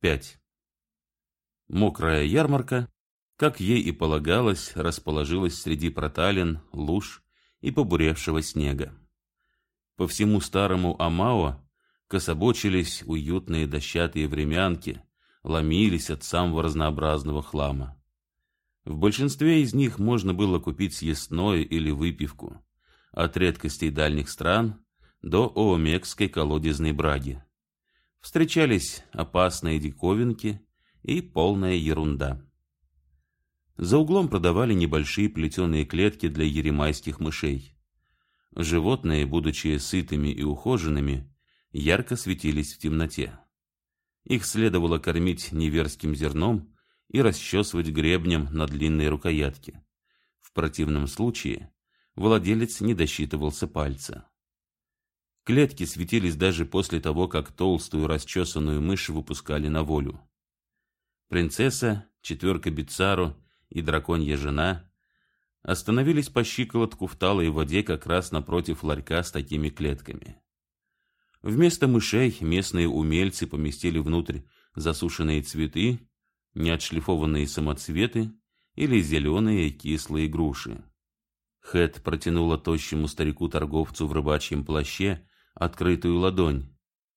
5. Мокрая ярмарка, как ей и полагалось, расположилась среди проталин, луж и побуревшего снега. По всему старому Амао кособочились уютные дощатые времянки, ломились от самого разнообразного хлама. В большинстве из них можно было купить съестное или выпивку, от редкостей дальних стран до оомекской колодезной браги. Встречались опасные диковинки и полная ерунда. За углом продавали небольшие плетеные клетки для еремайских мышей. Животные, будучи сытыми и ухоженными, ярко светились в темноте. Их следовало кормить неверским зерном и расчесывать гребнем на длинной рукоятке. В противном случае владелец не досчитывался пальца. Клетки светились даже после того, как толстую расчесанную мышь выпускали на волю. Принцесса, четверка Бицару и драконья жена остановились по щиколотку в талой воде как раз напротив ларька с такими клетками. Вместо мышей местные умельцы поместили внутрь засушенные цветы, неотшлифованные самоцветы или зеленые кислые груши. Хэт протянула тощему старику-торговцу в рыбачьем плаще открытую ладонь,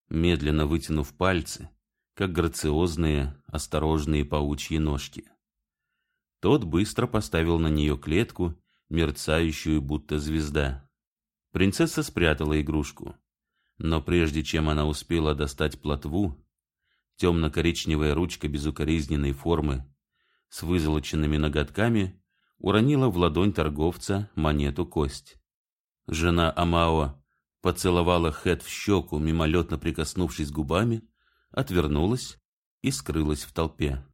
медленно вытянув пальцы, как грациозные, осторожные паучьи ножки. Тот быстро поставил на нее клетку, мерцающую, будто звезда. Принцесса спрятала игрушку. Но прежде чем она успела достать плотву, темно-коричневая ручка безукоризненной формы с вызолоченными ноготками уронила в ладонь торговца монету-кость. Жена Амао поцеловала Хэт в щеку, мимолетно прикоснувшись губами, отвернулась и скрылась в толпе.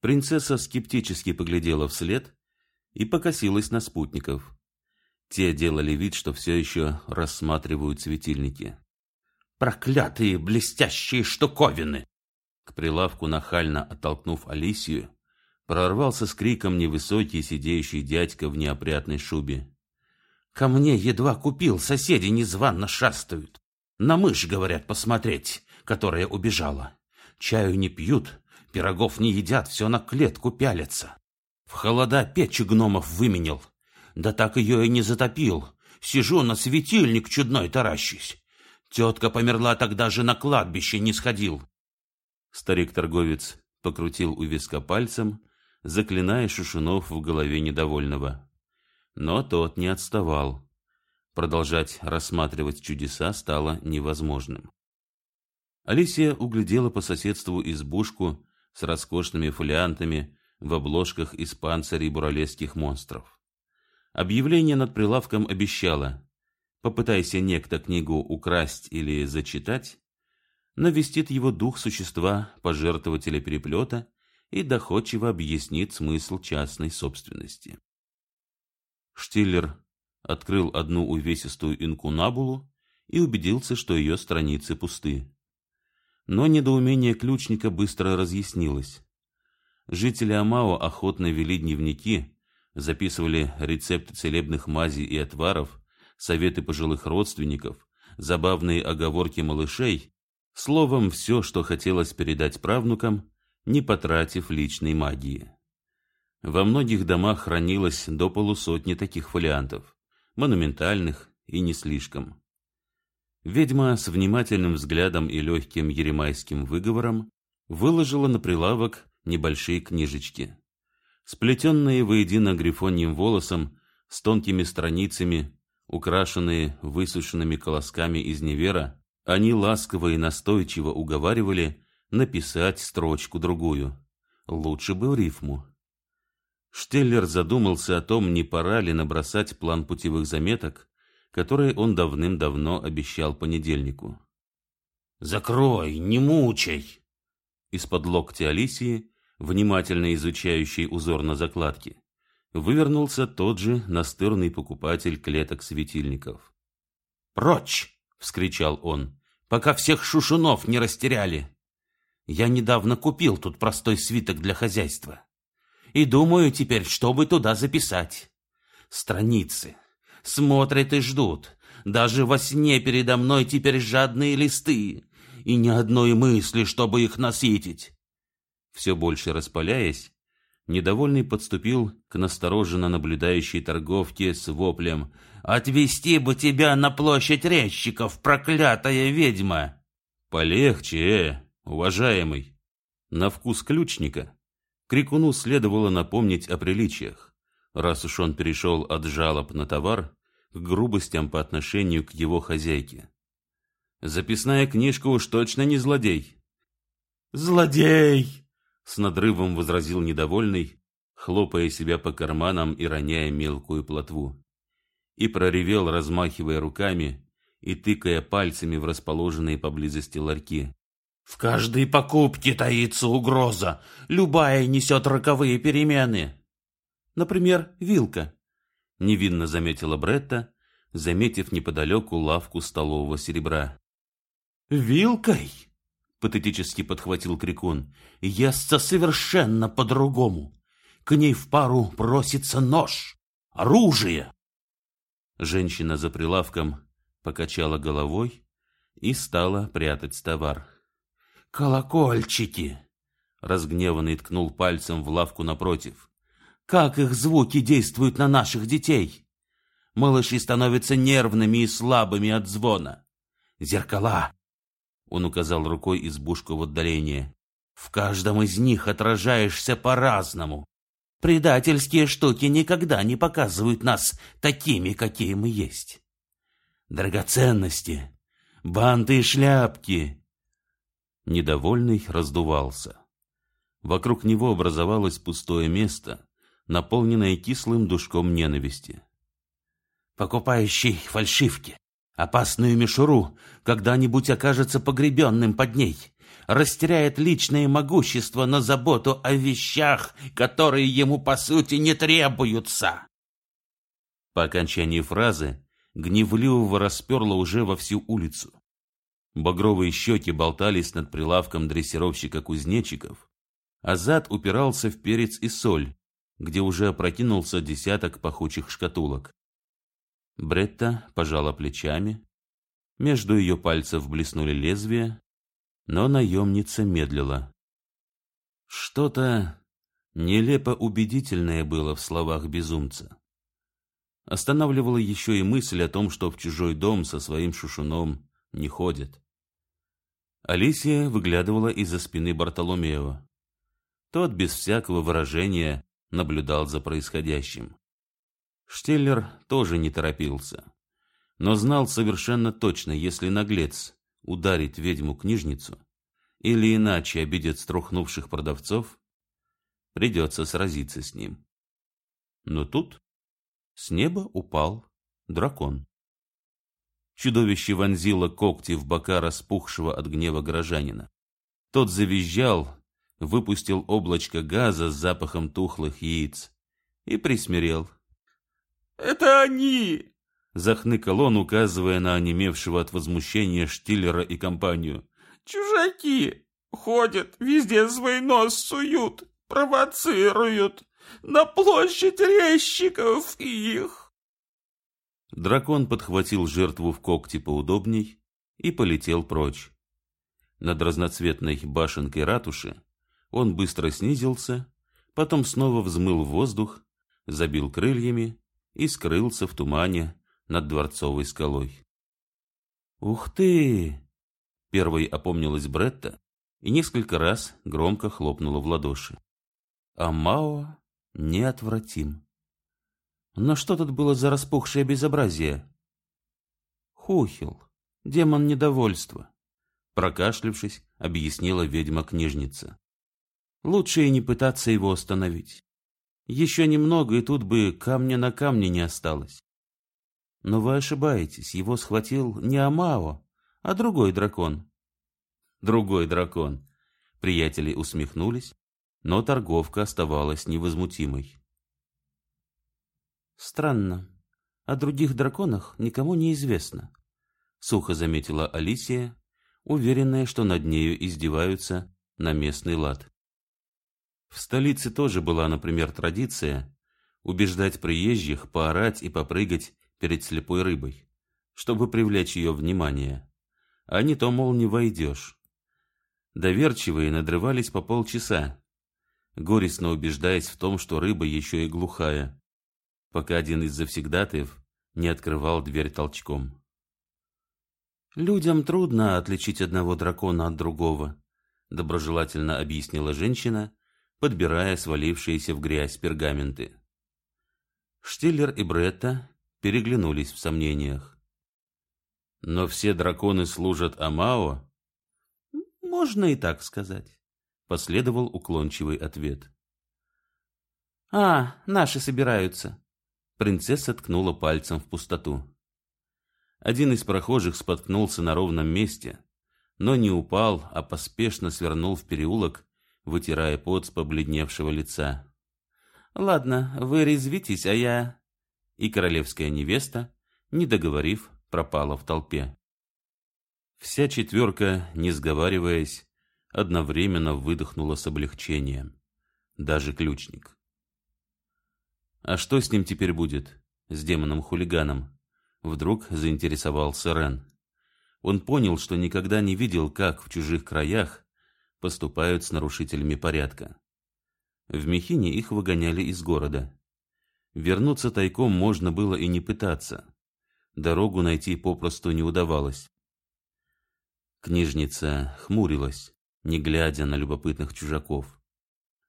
Принцесса скептически поглядела вслед и покосилась на спутников. Те делали вид, что все еще рассматривают светильники. Проклятые блестящие штуковины! К прилавку, нахально оттолкнув Алисию, прорвался с криком невысокий сидеющий дядька в неопрятной шубе. Ко мне едва купил, соседи незванно шастают. На мышь, говорят, посмотреть, которая убежала. Чаю не пьют, пирогов не едят, все на клетку пялятся. В холода печь гномов выменил. Да так ее и не затопил. Сижу на светильник чудной таращусь. Тетка померла, тогда же на кладбище не сходил. Старик-торговец покрутил у виска пальцем, заклиная Шушунов в голове недовольного. Но тот не отставал. Продолжать рассматривать чудеса стало невозможным. Алисия углядела по соседству избушку с роскошными фолиантами в обложках из панцирей буралесских монстров. Объявление над прилавком обещало Попытайся некто книгу украсть или зачитать, навестит его дух существа, пожертвователя переплета, и доходчиво объяснит смысл частной собственности. Штиллер открыл одну увесистую инкунабулу и убедился, что ее страницы пусты. Но недоумение ключника быстро разъяснилось. Жители Амао охотно вели дневники, записывали рецепты целебных мазей и отваров, советы пожилых родственников, забавные оговорки малышей, словом, все, что хотелось передать правнукам, не потратив личной магии. Во многих домах хранилось до полусотни таких фолиантов, монументальных и не слишком. Ведьма с внимательным взглядом и легким еремайским выговором выложила на прилавок небольшие книжечки. Сплетенные воедино грифоньим волосом, с тонкими страницами, Украшенные высушенными колосками из невера, они ласково и настойчиво уговаривали написать строчку-другую. Лучше бы в рифму. Штеллер задумался о том, не пора ли набросать план путевых заметок, которые он давным-давно обещал понедельнику. «Закрой, не мучай!» Из-под локтя Алисии, внимательно изучающей узор на закладке, вывернулся тот же настырный покупатель клеток светильников. «Прочь!» — вскричал он, — «пока всех шушунов не растеряли. Я недавно купил тут простой свиток для хозяйства. И думаю теперь, что бы туда записать. Страницы. Смотрят и ждут. Даже во сне передо мной теперь жадные листы. И ни одной мысли, чтобы их насытить. Все больше распаляясь, недовольный подступил к настороженно наблюдающей торговке с воплем «Отвезти бы тебя на площадь резчиков, проклятая ведьма!» «Полегче, э, уважаемый!» На вкус ключника Крикуну следовало напомнить о приличиях, раз уж он перешел от жалоб на товар к грубостям по отношению к его хозяйке. Записная книжка уж точно не злодей. «Злодей!» — с надрывом возразил недовольный, хлопая себя по карманам и роняя мелкую плотву. И проревел, размахивая руками и тыкая пальцами в расположенные поблизости ларьки. В каждой покупке таится угроза. Любая несет роковые перемены. Например, вилка. Невинно заметила Бретта, заметив неподалеку лавку столового серебра. «Вилкой?» — патетически подхватил Крикун. «Естся совершенно по-другому. К ней в пару просится нож, оружие». Женщина за прилавком покачала головой и стала прятать товар. «Колокольчики!» — разгневанный ткнул пальцем в лавку напротив. «Как их звуки действуют на наших детей! Малыши становятся нервными и слабыми от звона. Зеркала!» — он указал рукой избушку в отдалении. «В каждом из них отражаешься по-разному. Предательские штуки никогда не показывают нас такими, какие мы есть. Драгоценности, банты и шляпки, Недовольный раздувался. Вокруг него образовалось пустое место, наполненное кислым душком ненависти. «Покупающий фальшивки, опасную мишуру, когда-нибудь окажется погребенным под ней, растеряет личное могущество на заботу о вещах, которые ему, по сути, не требуются». По окончании фразы гневливого расперло уже во всю улицу. Багровые щеки болтались над прилавком дрессировщика кузнечиков, а зад упирался в перец и соль, где уже опрокинулся десяток пахучих шкатулок. Бретта пожала плечами, между ее пальцев блеснули лезвия, но наемница медлила. Что-то нелепо убедительное было в словах безумца. Останавливала еще и мысль о том, что в чужой дом со своим шушуном не ходят. Алисия выглядывала из-за спины Бартоломео. Тот без всякого выражения наблюдал за происходящим. Штеллер тоже не торопился, но знал совершенно точно, если наглец ударит ведьму-книжницу или иначе обидит струхнувших продавцов, придется сразиться с ним. Но тут с неба упал дракон. Чудовище вонзило когти в бока распухшего от гнева горожанина. Тот завизжал, выпустил облачко газа с запахом тухлых яиц и присмирел. «Это они!» — захныкал он, указывая на онемевшего от возмущения Штиллера и компанию. «Чужаки! Ходят, везде свой нос суют, провоцируют. На площадь резчиков их!» Дракон подхватил жертву в когти поудобней и полетел прочь. Над разноцветной башенкой ратуши он быстро снизился, потом снова взмыл в воздух, забил крыльями и скрылся в тумане над дворцовой скалой. «Ух ты!» — первой опомнилась Бретта и несколько раз громко хлопнула в ладоши. А Мао неотвратим. Но что тут было за распухшее безобразие? Хухил, демон недовольства. Прокашлившись, объяснила ведьма-книжница. Лучше и не пытаться его остановить. Еще немного, и тут бы камня на камне не осталось. Но вы ошибаетесь, его схватил не Амао, а другой дракон. Другой дракон. Приятели усмехнулись, но торговка оставалась невозмутимой. Странно. О других драконах никому не известно. Сухо заметила Алисия, уверенная, что над нею издеваются на местный лад. В столице тоже была, например, традиция убеждать приезжих поорать и попрыгать перед слепой рыбой, чтобы привлечь ее внимание. А не то, мол, не войдешь. Доверчивые надрывались по полчаса, горестно убеждаясь в том, что рыба еще и глухая, пока один из завсегдатаев не открывал дверь толчком. «Людям трудно отличить одного дракона от другого», — доброжелательно объяснила женщина, подбирая свалившиеся в грязь пергаменты. Штиллер и Бретта переглянулись в сомнениях. «Но все драконы служат Амао?» «Можно и так сказать», — последовал уклончивый ответ. «А, наши собираются», — принцесса ткнула пальцем в пустоту. Один из прохожих споткнулся на ровном месте, но не упал, а поспешно свернул в переулок, вытирая пот с побледневшего лица. «Ладно, вы резвитесь, а я...» И королевская невеста, не договорив, пропала в толпе. Вся четверка, не сговариваясь, одновременно выдохнула с облегчением. Даже ключник. А что с ним теперь будет, с демоном-хулиганом? Вдруг заинтересовался Рен. Он понял, что никогда не видел, как в чужих краях поступают с нарушителями порядка. В Мехине их выгоняли из города. Вернуться тайком можно было и не пытаться. Дорогу найти попросту не удавалось. Книжница хмурилась, не глядя на любопытных чужаков.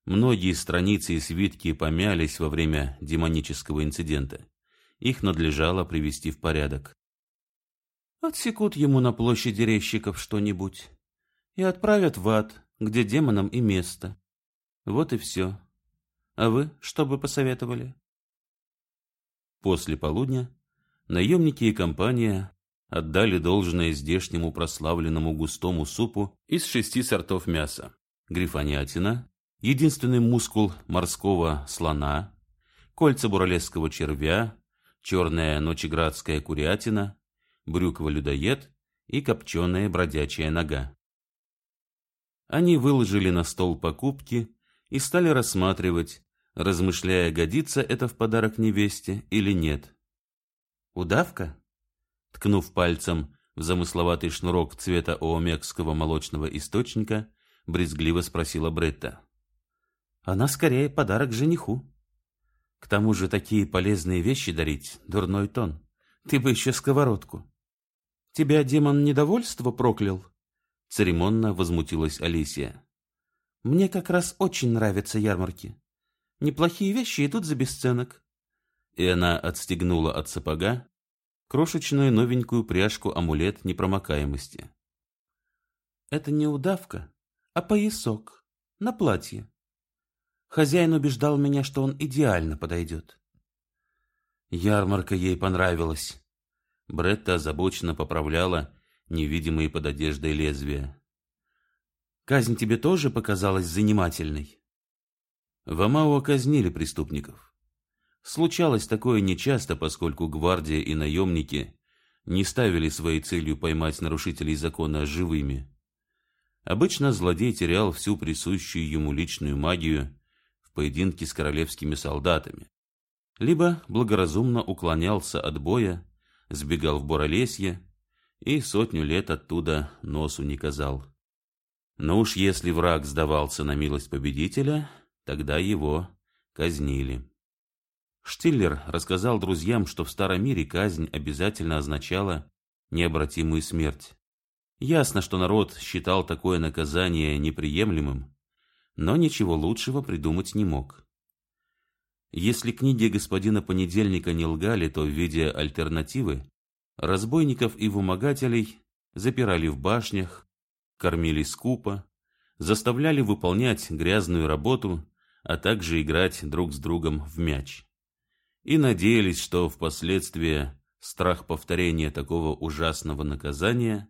Многие страницы и свитки помялись во время демонического инцидента их надлежало привести в порядок. Отсекут ему на площади резчиков что-нибудь и отправят в ад, где демонам и место. Вот и все. А вы что бы посоветовали? После полудня наемники и компания отдали должное здешнему прославленному густому супу из шести сортов мяса. Грифонятина, единственный мускул морского слона, кольца буралесского червя, черная ночеградская курятина, брюква-людоед и копченая бродячая нога. Они выложили на стол покупки и стали рассматривать, размышляя, годится это в подарок невесте или нет. «Удавка?» Ткнув пальцем в замысловатый шнурок цвета оомекского молочного источника, брезгливо спросила Бретта. «Она скорее подарок жениху». К тому же такие полезные вещи дарить — дурной тон. Ты бы еще сковородку. Тебя демон недовольства проклял? Церемонно возмутилась Алисия. Мне как раз очень нравятся ярмарки. Неплохие вещи идут за бесценок. И она отстегнула от сапога крошечную новенькую пряжку-амулет непромокаемости. Это не удавка, а поясок на платье. Хозяин убеждал меня, что он идеально подойдет. Ярмарка ей понравилась. Бретта озабоченно поправляла невидимые под одеждой лезвия. Казнь тебе тоже показалась занимательной? В Амао казнили преступников. Случалось такое нечасто, поскольку гвардия и наемники не ставили своей целью поймать нарушителей закона живыми. Обычно злодей терял всю присущую ему личную магию поединке с королевскими солдатами, либо благоразумно уклонялся от боя, сбегал в Боролесье и сотню лет оттуда носу не казал. Но уж если враг сдавался на милость победителя, тогда его казнили. Штиллер рассказал друзьям, что в Старом мире казнь обязательно означала необратимую смерть. Ясно, что народ считал такое наказание неприемлемым, но ничего лучшего придумать не мог. Если книги господина Понедельника не лгали, то в виде альтернативы разбойников и вымогателей запирали в башнях, кормили скупо, заставляли выполнять грязную работу, а также играть друг с другом в мяч. И надеялись, что впоследствии страх повторения такого ужасного наказания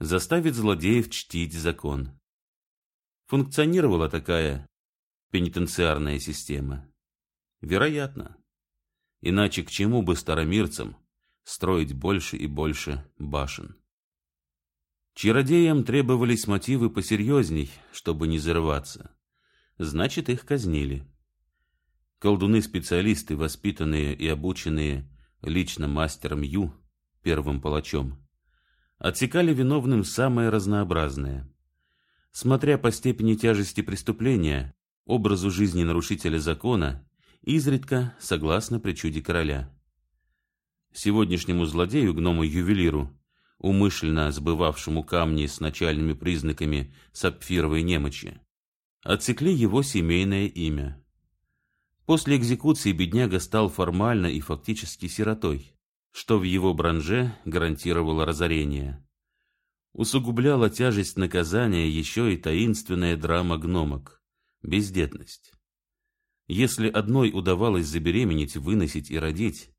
заставит злодеев чтить закон функционировала такая пенитенциарная система? Вероятно. Иначе к чему бы старомирцам строить больше и больше башен? Чародеям требовались мотивы посерьезней, чтобы не зарываться. Значит, их казнили. Колдуны-специалисты, воспитанные и обученные лично мастером Ю, первым палачом, отсекали виновным самое разнообразное – Смотря по степени тяжести преступления, образу жизни нарушителя закона, изредка согласно причуде короля. Сегодняшнему злодею, гному-ювелиру, умышленно сбывавшему камни с начальными признаками сапфировой немочи, отсекли его семейное имя. После экзекуции бедняга стал формально и фактически сиротой, что в его бранже гарантировало разорение. Усугубляла тяжесть наказания еще и таинственная драма гномок – бездетность. Если одной удавалось забеременеть, выносить и родить,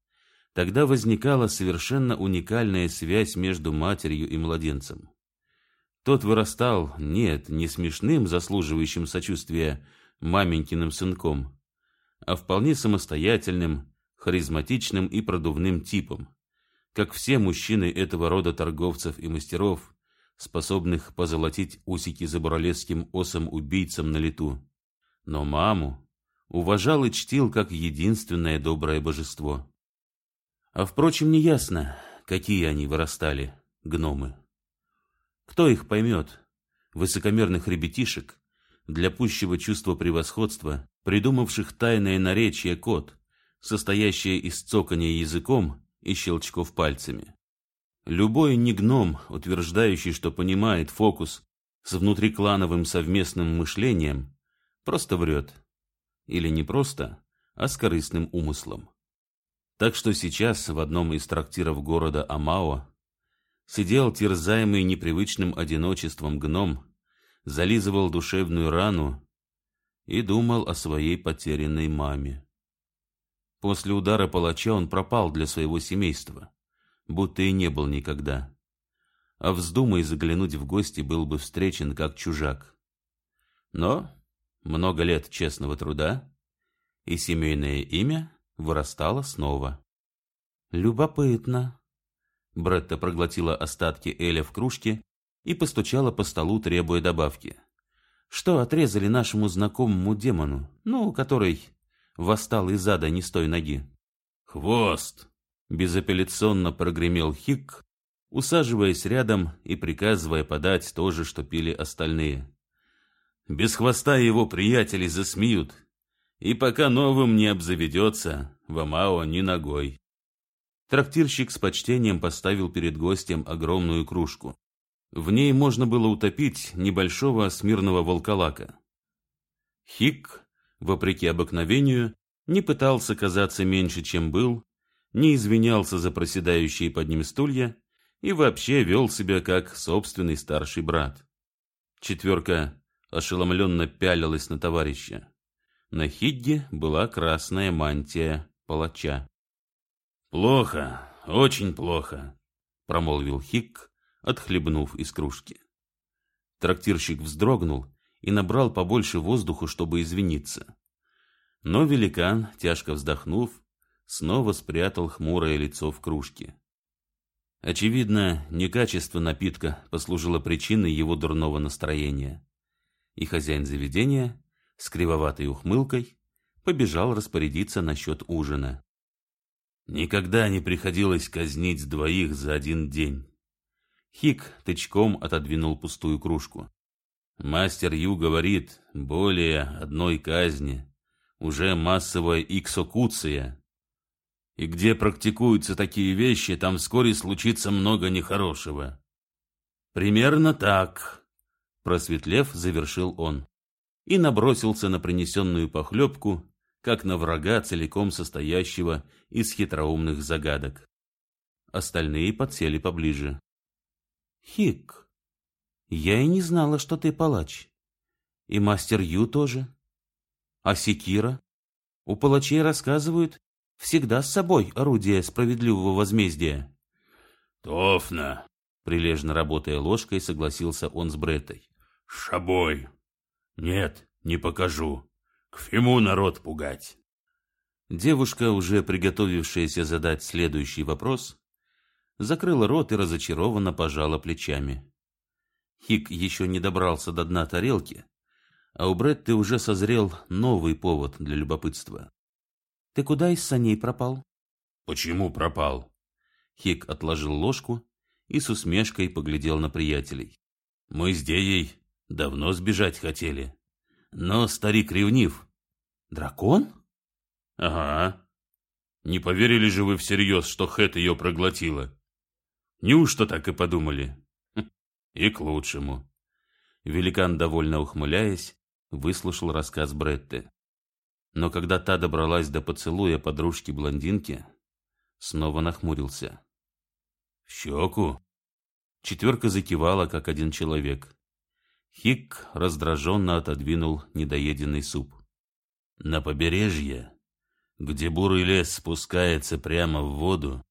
тогда возникала совершенно уникальная связь между матерью и младенцем. Тот вырастал, нет, не смешным, заслуживающим сочувствия маменькиным сынком, а вполне самостоятельным, харизматичным и продувным типом, как все мужчины этого рода торговцев и мастеров, способных позолотить усики за буралесским осом-убийцам на лету. Но маму уважал и чтил как единственное доброе божество. А впрочем, неясно, какие они вырастали, гномы. Кто их поймет, высокомерных ребятишек, для пущего чувства превосходства, придумавших тайное наречие код, состоящее из цокания языком и щелчков пальцами. Любой не гном, утверждающий, что понимает фокус с внутриклановым совместным мышлением, просто врет. Или не просто, а с корыстным умыслом. Так что сейчас в одном из трактиров города Амао сидел терзаемый непривычным одиночеством гном, зализывал душевную рану и думал о своей потерянной маме. После удара палача он пропал для своего семейства, будто и не был никогда. А вздумай заглянуть в гости, был бы встречен как чужак. Но много лет честного труда, и семейное имя вырастало снова. Любопытно, Бретта проглотила остатки Эля в кружке и постучала по столу, требуя добавки. Что отрезали нашему знакомому демону, ну, который восстал из ада не с той ноги? Хвост! Безапелляционно прогремел Хик, усаживаясь рядом и приказывая подать то же, что пили остальные. Без хвоста его приятели засмеют, и пока новым не обзаведется, в Амао ни ногой. Трактирщик с почтением поставил перед гостем огромную кружку. В ней можно было утопить небольшого смирного волколака. Хик, вопреки обыкновению, не пытался казаться меньше, чем был, не извинялся за проседающие под ним стулья и вообще вел себя как собственный старший брат. Четверка ошеломленно пялилась на товарища. На Хигге была красная мантия палача. «Плохо, очень плохо», — промолвил Хик, отхлебнув из кружки. Трактирщик вздрогнул и набрал побольше воздуха, чтобы извиниться. Но великан, тяжко вздохнув, снова спрятал хмурое лицо в кружке. Очевидно, некачество напитка послужило причиной его дурного настроения. И хозяин заведения, с кривоватой ухмылкой, побежал распорядиться насчет ужина. Никогда не приходилось казнить двоих за один день. Хик тычком отодвинул пустую кружку. Мастер Ю говорит, более одной казни, уже массовая иксокуция. И где практикуются такие вещи, там вскоре случится много нехорошего. Примерно так, просветлев, завершил он и набросился на принесенную похлебку, как на врага, целиком состоящего из хитроумных загадок. Остальные подсели поближе. «Хик, я и не знала, что ты палач. И мастер Ю тоже. А секира? У палачей рассказывают, всегда с собой орудие справедливого возмездия». «Тофна!» Прилежно работая ложкой, согласился он с Бретой. «Шабой! Нет, не покажу. К фиму народ пугать!» Девушка, уже приготовившаяся задать следующий вопрос, закрыла рот и разочарованно пожала плечами. Хик еще не добрался до дна тарелки, а у Бретты уже созрел новый повод для любопытства. «Ты куда из саней пропал?» «Почему пропал?» Хик отложил ложку и с усмешкой поглядел на приятелей. «Мы с Деей давно сбежать хотели. но старик ревнив. Дракон? Ага. Не поверили же вы всерьез, что Хэт ее проглотила? Неужто так и подумали? Хм, и к лучшему. Великан, довольно ухмыляясь, выслушал рассказ Бретты. Но когда та добралась до поцелуя подружки-блондинки, снова нахмурился. «В щеку?» Четверка закивала, как один человек. Хик раздраженно отодвинул недоеденный суп. «На побережье, где бурый лес спускается прямо в воду,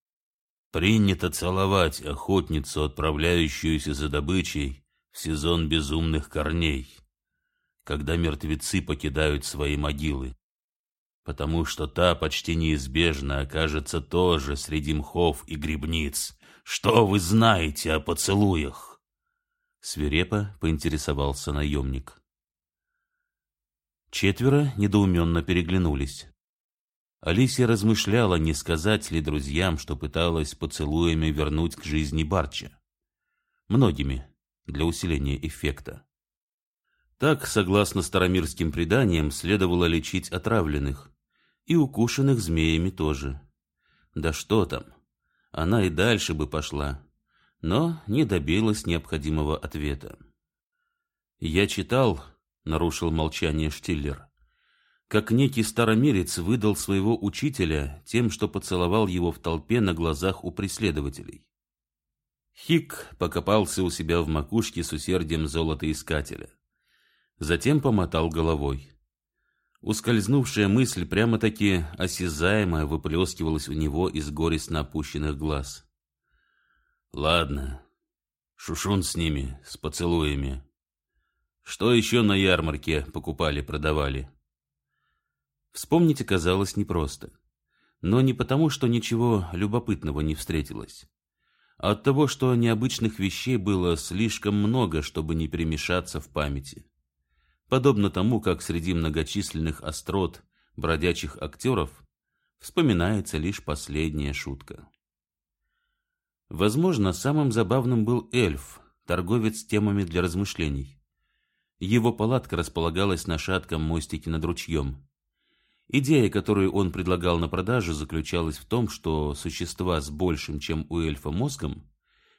принято целовать охотницу, отправляющуюся за добычей в сезон безумных корней, когда мертвецы покидают свои могилы потому что та почти неизбежно окажется тоже среди мхов и грибниц. Что вы знаете о поцелуях?» Свирепо поинтересовался наемник. Четверо недоуменно переглянулись. Алисия размышляла, не сказать ли друзьям, что пыталась поцелуями вернуть к жизни Барча. Многими, для усиления эффекта. Так, согласно старомирским преданиям, следовало лечить отравленных, и укушенных змеями тоже. Да что там, она и дальше бы пошла, но не добилась необходимого ответа. «Я читал», — нарушил молчание Штиллер, как некий старомирец выдал своего учителя тем, что поцеловал его в толпе на глазах у преследователей. Хик покопался у себя в макушке с усердием золотоискателя. Затем помотал головой. Ускользнувшая мысль прямо-таки осязаемо выплескивалась у него из горестно опущенных глаз. «Ладно, шушун с ними, с поцелуями. Что еще на ярмарке покупали-продавали?» Вспомнить оказалось непросто. Но не потому, что ничего любопытного не встретилось, а от того, что необычных вещей было слишком много, чтобы не перемешаться в памяти подобно тому, как среди многочисленных острот бродячих актеров вспоминается лишь последняя шутка. Возможно, самым забавным был эльф, торговец темами для размышлений. Его палатка располагалась на шатком мостике над ручьем. Идея, которую он предлагал на продажу, заключалась в том, что существа с большим, чем у эльфа, мозгом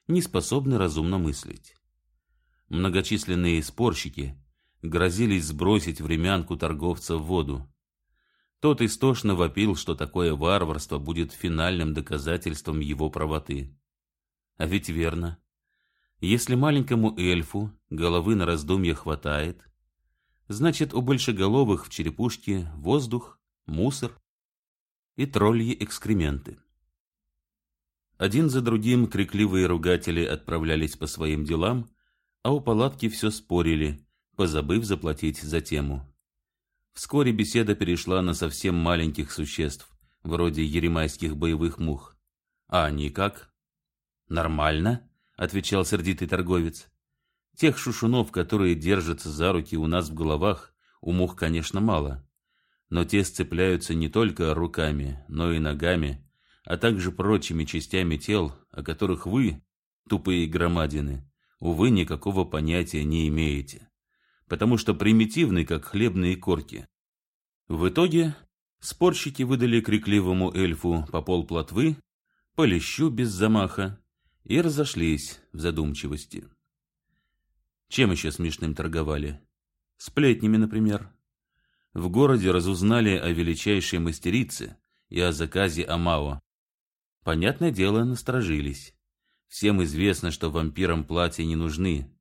не способны разумно мыслить. Многочисленные спорщики грозились сбросить времянку торговца в воду. Тот истошно вопил, что такое варварство будет финальным доказательством его правоты. А ведь верно. Если маленькому эльфу головы на раздумье хватает, значит у большеголовых в черепушке воздух, мусор и тролльи экскременты. Один за другим крикливые ругатели отправлялись по своим делам, а у палатки все спорили, позабыв заплатить за тему. Вскоре беседа перешла на совсем маленьких существ, вроде еремайских боевых мух. А они как? Нормально, отвечал сердитый торговец. Тех шушунов, которые держатся за руки у нас в головах, у мух, конечно, мало. Но те сцепляются не только руками, но и ногами, а также прочими частями тел, о которых вы, тупые громадины, увы, никакого понятия не имеете потому что примитивны, как хлебные корки. В итоге спорщики выдали крикливому эльфу по пол плотвы, по лещу без замаха и разошлись в задумчивости. Чем еще смешным торговали? Сплетнями, например. В городе разузнали о величайшей мастерице и о заказе Амао. Понятное дело, насторожились. Всем известно, что вампирам платья не нужны,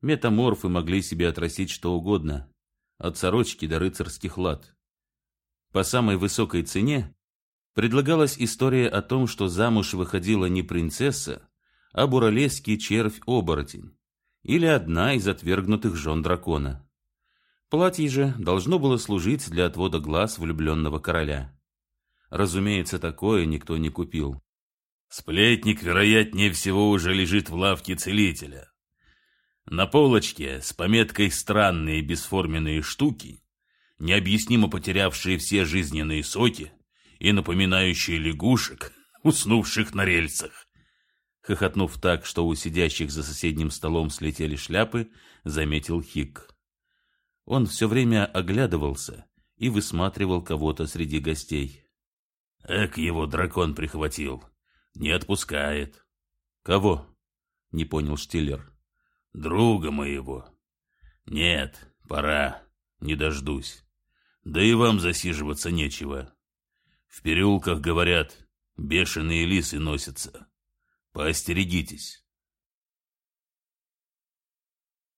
Метаморфы могли себе отрастить что угодно, от сорочки до рыцарских лад. По самой высокой цене предлагалась история о том, что замуж выходила не принцесса, а буралесский червь-оборотень или одна из отвергнутых жен дракона. Платье же должно было служить для отвода глаз влюбленного короля. Разумеется, такое никто не купил. Сплетник, вероятнее всего, уже лежит в лавке целителя, на полочке с пометкой «Странные бесформенные штуки», необъяснимо потерявшие все жизненные соки и напоминающие лягушек, уснувших на рельсах. Хохотнув так, что у сидящих за соседним столом слетели шляпы, заметил Хик. Он все время оглядывался и высматривал кого-то среди гостей. Эк, его дракон прихватил. Не отпускает. Кого? Не понял Штиллер. Друга моего. Нет, пора. Не дождусь. Да и вам засиживаться нечего. В переулках, говорят, бешеные лисы носятся. Поостерегитесь.